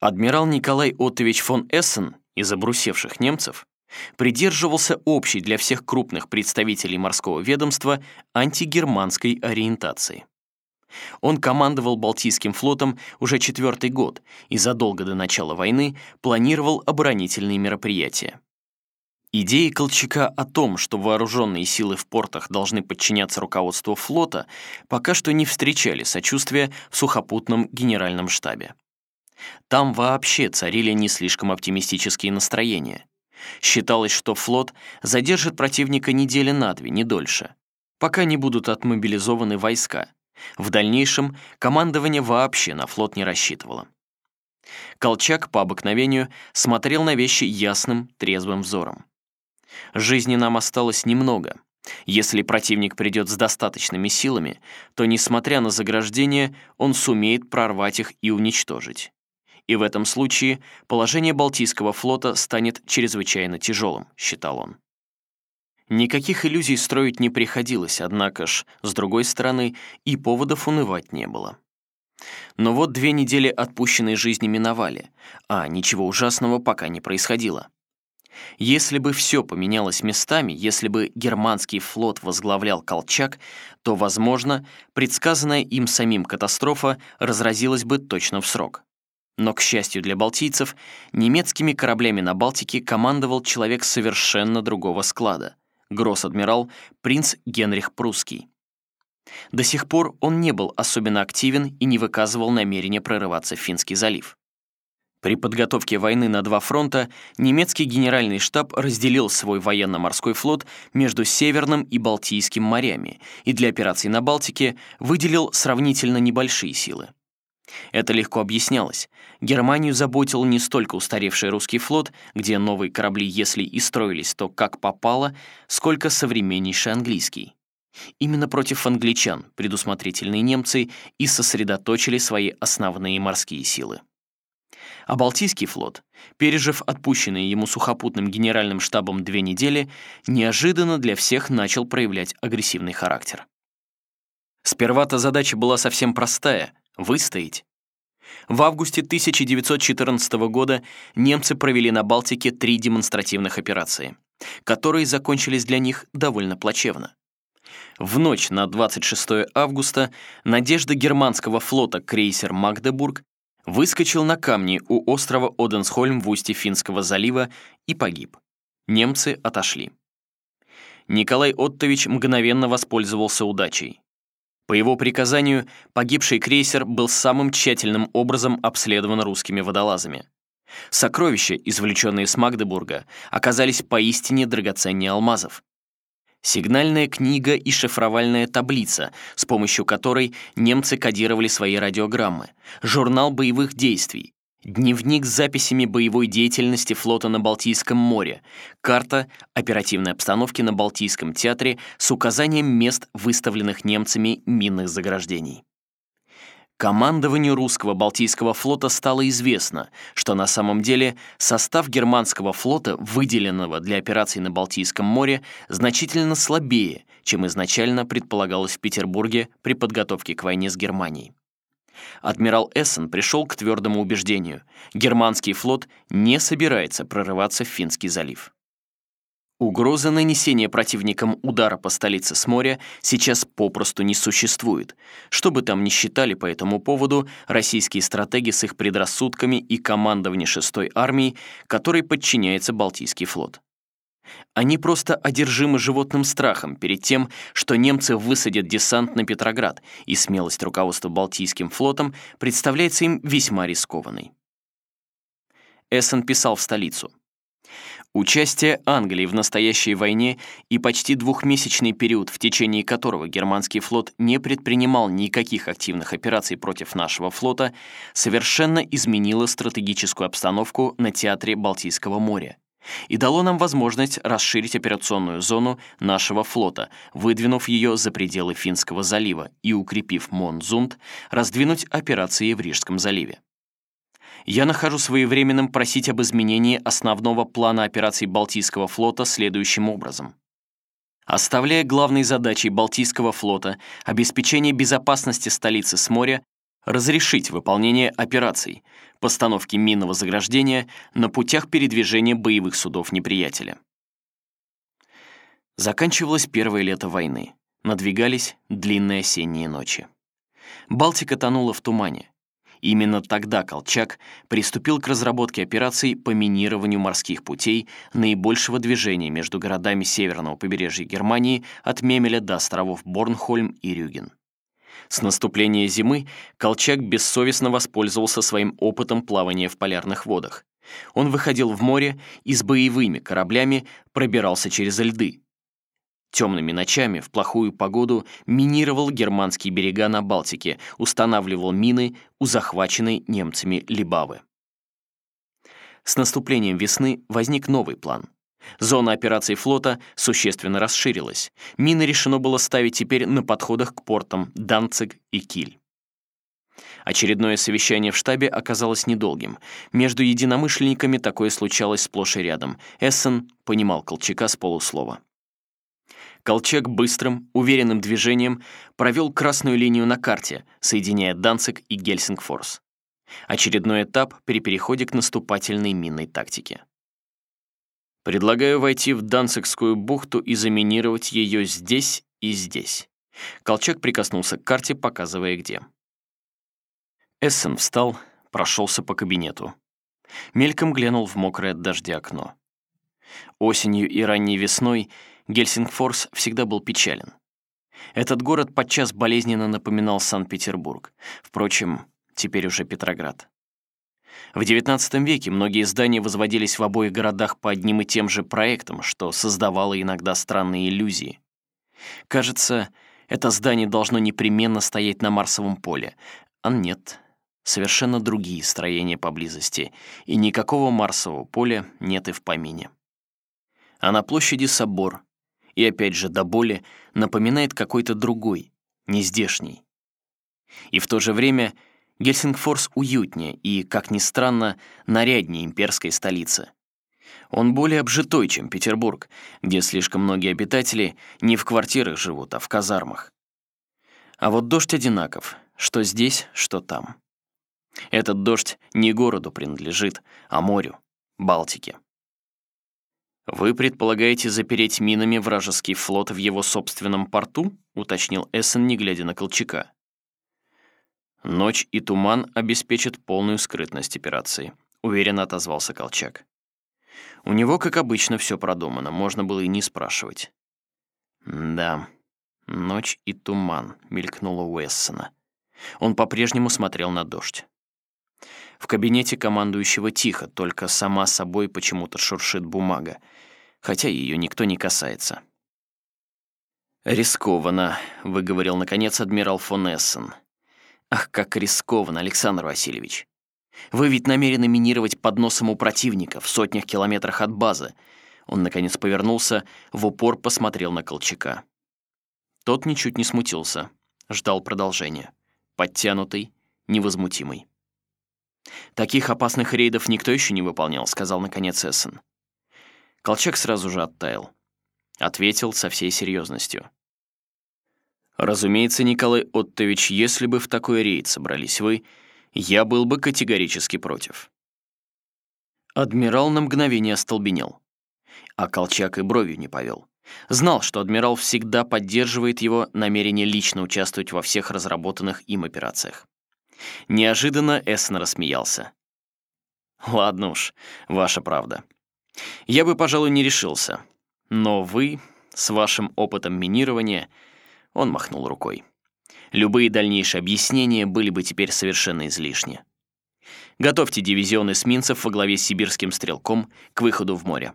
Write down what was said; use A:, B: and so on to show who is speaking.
A: Адмирал Николай Оттович фон Эссен из обрусевших немцев придерживался общей для всех крупных представителей морского ведомства антигерманской ориентации. Он командовал Балтийским флотом уже четвертый год и задолго до начала войны планировал оборонительные мероприятия. Идеи Колчака о том, что вооруженные силы в портах должны подчиняться руководству флота, пока что не встречали сочувствия в сухопутном генеральном штабе. Там вообще царили не слишком оптимистические настроения. Считалось, что флот задержит противника недели на две, не дольше, пока не будут отмобилизованы войска. В дальнейшем командование вообще на флот не рассчитывало. Колчак по обыкновению смотрел на вещи ясным, трезвым взором. Жизни нам осталось немного. Если противник придет с достаточными силами, то, несмотря на заграждение, он сумеет прорвать их и уничтожить. И в этом случае положение Балтийского флота станет чрезвычайно тяжелым, считал он. Никаких иллюзий строить не приходилось, однако ж, с другой стороны, и поводов унывать не было. Но вот две недели отпущенной жизни миновали, а ничего ужасного пока не происходило. Если бы все поменялось местами, если бы германский флот возглавлял Колчак, то, возможно, предсказанная им самим катастрофа разразилась бы точно в срок. Но, к счастью для балтийцев, немецкими кораблями на Балтике командовал человек совершенно другого склада — гросс-адмирал принц Генрих Прусский. До сих пор он не был особенно активен и не выказывал намерения прорываться в Финский залив. При подготовке войны на два фронта немецкий генеральный штаб разделил свой военно-морской флот между Северным и Балтийским морями и для операций на Балтике выделил сравнительно небольшие силы. Это легко объяснялось. Германию заботил не столько устаревший русский флот, где новые корабли, если и строились, то как попало, сколько современнейший английский. Именно против англичан предусмотрительные немцы и сосредоточили свои основные морские силы. А Балтийский флот, пережив отпущенные ему сухопутным генеральным штабом две недели, неожиданно для всех начал проявлять агрессивный характер. Сперва-то задача была совсем простая — выстоять. В августе 1914 года немцы провели на Балтике три демонстративных операции, которые закончились для них довольно плачевно. В ночь на 26 августа надежда германского флота крейсер «Магдебург» выскочил на камни у острова Оденсхольм в устье Финского залива и погиб. Немцы отошли. Николай Оттович мгновенно воспользовался удачей. По его приказанию, погибший крейсер был самым тщательным образом обследован русскими водолазами. Сокровища, извлеченные с Магдебурга, оказались поистине драгоценнее алмазов сигнальная книга и шифровальная таблица, с помощью которой немцы кодировали свои радиограммы, журнал боевых действий, дневник с записями боевой деятельности флота на Балтийском море, карта оперативной обстановки на Балтийском театре с указанием мест выставленных немцами минных заграждений. Командованию русского Балтийского флота стало известно, что на самом деле состав германского флота, выделенного для операций на Балтийском море, значительно слабее, чем изначально предполагалось в Петербурге при подготовке к войне с Германией. Адмирал Эссен пришел к твердому убеждению – германский флот не собирается прорываться в Финский залив. Угрозы нанесения противникам удара по столице с моря сейчас попросту не существует. Что бы там ни считали по этому поводу российские стратеги с их предрассудками и командование 6-й армии, которой подчиняется Балтийский флот. Они просто одержимы животным страхом перед тем, что немцы высадят десант на Петроград, и смелость руководства Балтийским флотом представляется им весьма рискованной. Эссен писал в столицу. Участие Англии в настоящей войне и почти двухмесячный период, в течение которого германский флот не предпринимал никаких активных операций против нашего флота, совершенно изменило стратегическую обстановку на театре Балтийского моря и дало нам возможность расширить операционную зону нашего флота, выдвинув ее за пределы Финского залива и укрепив Монзунд, раздвинуть операции в Рижском заливе я нахожу своевременным просить об изменении основного плана операций Балтийского флота следующим образом. Оставляя главной задачей Балтийского флота обеспечение безопасности столицы с моря, разрешить выполнение операций, постановки минного заграждения на путях передвижения боевых судов неприятеля. Заканчивалось первое лето войны. Надвигались длинные осенние ночи. Балтика тонула в тумане. Именно тогда Колчак приступил к разработке операций по минированию морских путей наибольшего движения между городами северного побережья Германии от Мемеля до островов Борнхольм и Рюген. С наступления зимы Колчак бессовестно воспользовался своим опытом плавания в полярных водах. Он выходил в море и с боевыми кораблями пробирался через льды. Темными ночами в плохую погоду минировал германские берега на Балтике, устанавливал мины у захваченной немцами Либавы. С наступлением весны возник новый план — Зона операций флота существенно расширилась. Мины решено было ставить теперь на подходах к портам Данциг и Киль. Очередное совещание в штабе оказалось недолгим. Между единомышленниками такое случалось сплошь и рядом. Эссен понимал Колчака с полуслова. Колчак быстрым, уверенным движением провел красную линию на карте, соединяя Данциг и Гельсингфорс. Очередной этап при переходе к наступательной минной тактике. Предлагаю войти в Данцигскую бухту и заминировать ее здесь и здесь. Колчак прикоснулся к карте, показывая где. Эссен встал, прошелся по кабинету. Мельком глянул в мокрое от дождя окно. Осенью и ранней весной Гельсингфорс всегда был печален. Этот город подчас болезненно напоминал Санкт-Петербург. Впрочем, теперь уже Петроград. В XIX веке многие здания возводились в обоих городах по одним и тем же проектам, что создавало иногда странные иллюзии. Кажется, это здание должно непременно стоять на Марсовом поле, а нет, совершенно другие строения поблизости, и никакого Марсового поля нет и в помине. А на площади собор, и опять же до боли, напоминает какой-то другой, нездешний. И в то же время — Гельсингфорс уютнее и, как ни странно, наряднее имперской столицы. Он более обжитой, чем Петербург, где слишком многие обитатели не в квартирах живут, а в казармах. А вот дождь одинаков, что здесь, что там. Этот дождь не городу принадлежит, а морю, Балтике. «Вы предполагаете запереть минами вражеский флот в его собственном порту?» — уточнил Эссен, не глядя на Колчака. Ночь и туман обеспечат полную скрытность операции, уверенно отозвался Колчак. У него, как обычно, все продумано, можно было и не спрашивать. Да, ночь и туман, мелькнуло Уэссона. Он по-прежнему смотрел на дождь. В кабинете командующего тихо, только сама собой почему-то шуршит бумага, хотя ее никто не касается. «Рискованно», — выговорил наконец адмирал фон Эссен. Ах, как рискованно, Александр Васильевич. Вы ведь намерены минировать под носом у противника в сотнях километрах от базы. Он, наконец, повернулся, в упор посмотрел на Колчака. Тот ничуть не смутился, ждал продолжения. Подтянутый, невозмутимый. «Таких опасных рейдов никто еще не выполнял», — сказал, наконец, Эссен. Колчак сразу же оттаял. Ответил со всей серьезностью. Разумеется, Николай Оттович, если бы в такой рейд собрались вы, я был бы категорически против. Адмирал на мгновение остолбенел. А Колчак и бровью не повел. Знал, что адмирал всегда поддерживает его намерение лично участвовать во всех разработанных им операциях. Неожиданно Эссен рассмеялся. «Ладно уж, ваша правда. Я бы, пожалуй, не решился. Но вы, с вашим опытом минирования, он махнул рукой. Любые дальнейшие объяснения были бы теперь совершенно излишни. Готовьте дивизион эсминцев во главе с сибирским стрелком к выходу в море.